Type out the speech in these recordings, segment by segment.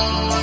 Bye.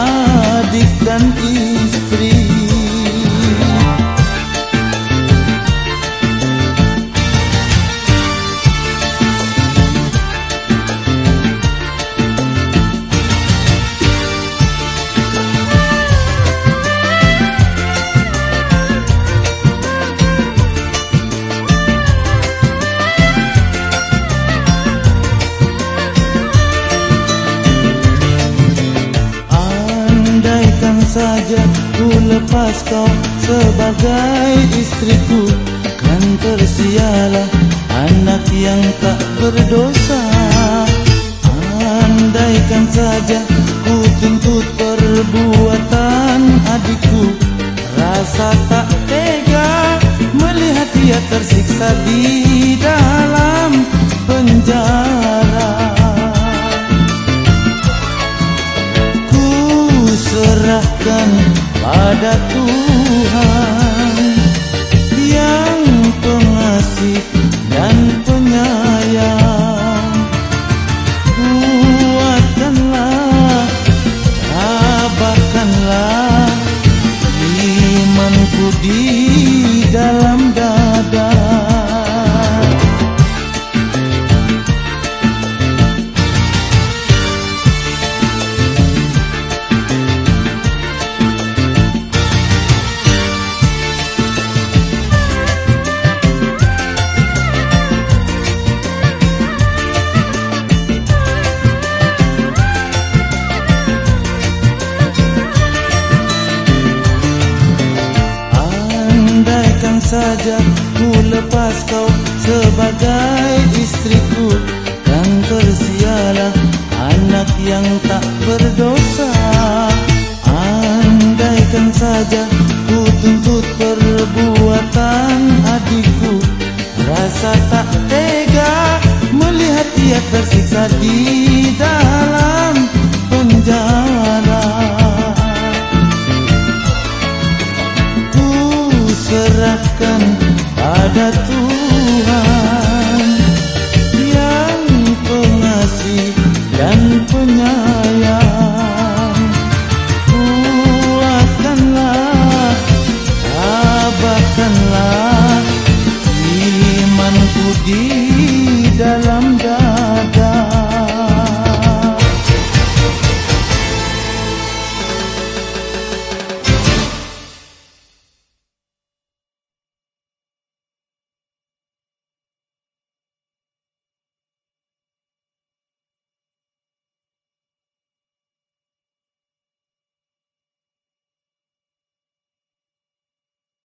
adik dan istri saja ku lepas kau sebagai istriku. Kan tersialah anak yang tak berdosa. Andaikan saja ku tuntut perbuatan adikku Rasa tak tega melihat dia tersiksa di dalam penjara pada saja ku lepas kau sebagai istriku. Dan tersialah anak yang tak berdosa. Andaikan saja ku tuntut perbuatan adikku rasa tak tega melihat dia tersiksa di ada tuh